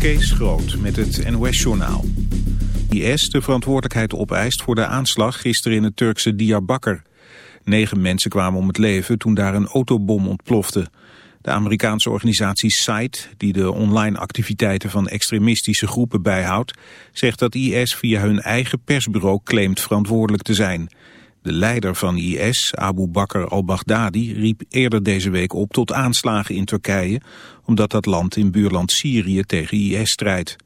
Kees Groot met het NOS-journaal. IS de verantwoordelijkheid opeist voor de aanslag gisteren in het Turkse Diyarbakir. Negen mensen kwamen om het leven toen daar een autobom ontplofte. De Amerikaanse organisatie SITE, die de online activiteiten van extremistische groepen bijhoudt, zegt dat IS via hun eigen persbureau claimt verantwoordelijk te zijn. De leider van IS, Abu Bakr al-Baghdadi, riep eerder deze week op tot aanslagen in Turkije, omdat dat land in buurland Syrië tegen IS strijdt.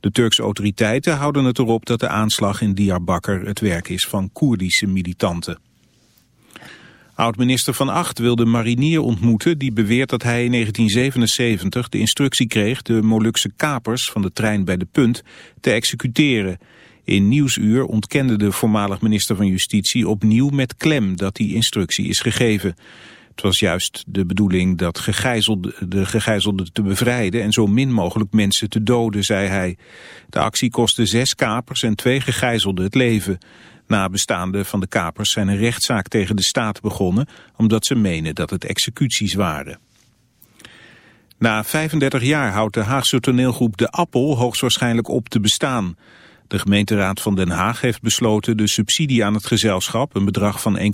De Turkse autoriteiten houden het erop dat de aanslag in Diyarbakir het werk is van Koerdische militanten. Oud-minister Van Acht wil de marinier ontmoeten die beweert dat hij in 1977 de instructie kreeg de Molukse kapers van de trein bij de punt te executeren. In Nieuwsuur ontkende de voormalig minister van Justitie opnieuw met klem dat die instructie is gegeven. Het was juist de bedoeling dat de gegijzelden te bevrijden en zo min mogelijk mensen te doden, zei hij. De actie kostte zes kapers en twee gegijzelden het leven. Nabestaanden van de kapers zijn een rechtszaak tegen de staat begonnen... omdat ze menen dat het executies waren. Na 35 jaar houdt de Haagse toneelgroep De Appel hoogstwaarschijnlijk op te bestaan. De gemeenteraad van Den Haag heeft besloten de subsidie aan het gezelschap... een bedrag van 1,9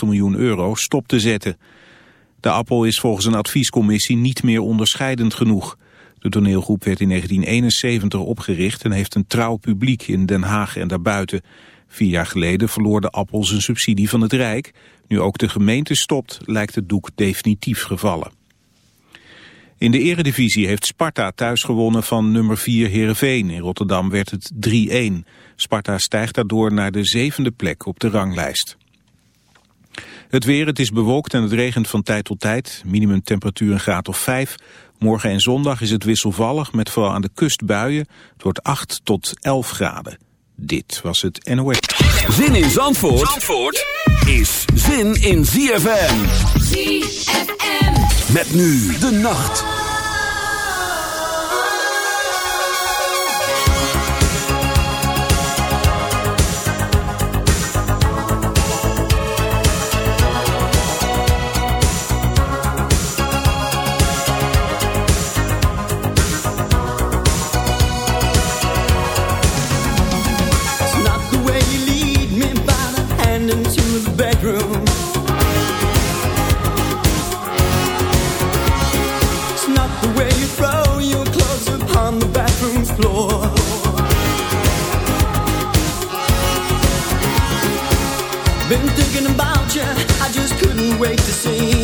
miljoen euro, stop te zetten. De Appel is volgens een adviescommissie niet meer onderscheidend genoeg. De toneelgroep werd in 1971 opgericht en heeft een trouw publiek in Den Haag en daarbuiten... Vier jaar geleden verloor de Appel zijn subsidie van het Rijk. Nu ook de gemeente stopt, lijkt het doek definitief gevallen. In de eredivisie heeft Sparta thuis gewonnen van nummer 4 Heerenveen. In Rotterdam werd het 3-1. Sparta stijgt daardoor naar de zevende plek op de ranglijst. Het weer, het is bewolkt en het regent van tijd tot tijd. Minimumtemperatuur een graad of 5. Morgen en zondag is het wisselvallig met vooral aan de kust buien. Het wordt 8 tot 11 graden. Dit was het NOS. Zin in Zandvoort, Zandvoort is zin in ZFM. ZFM. Met nu de nacht. great to see.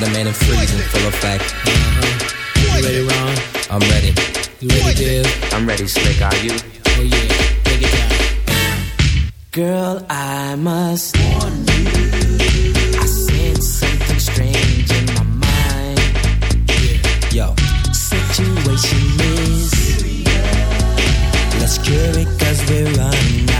Got a man in freezing, full effect. Uh-huh. You ready, Ron? I'm ready. You ready, I'm ready, Slick. Are you? Oh yeah, it down. Girl, I must warn you. I sense something strange in my mind. Yo, situation is. Let's cure it, cause we're running out.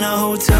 in a hotel.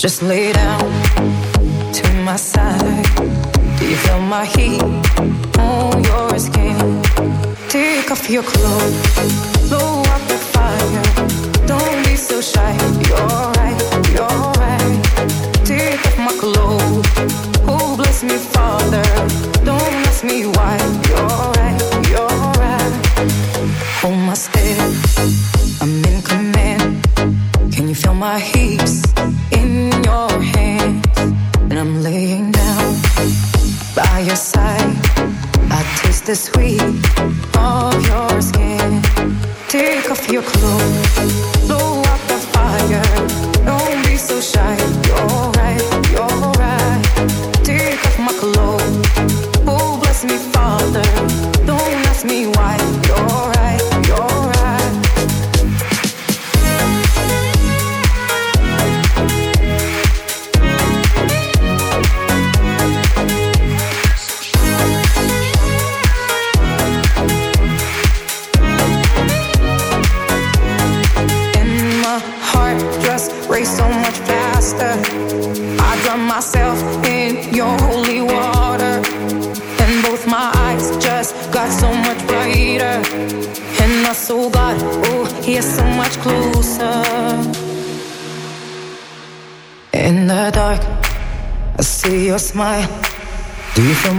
Just lay down to my side. Do you feel my heat on your skin? Take off your clothes, blow up the fire. Don't be so shy. You're right, you're right. Take off my clothes. Oh, bless me, Father. Don't ask me why. You're right, you're right. Hold my step. I'm in command. Can you feel my heat?